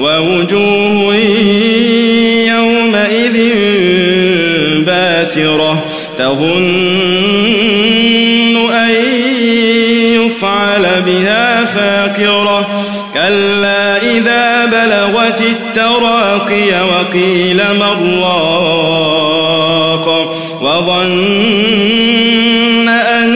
ووجوه يومئذ باسرة تظن أن يفعل بها فاكرة كلا إذا بلغت التراقي وقيل مراق وظن أنه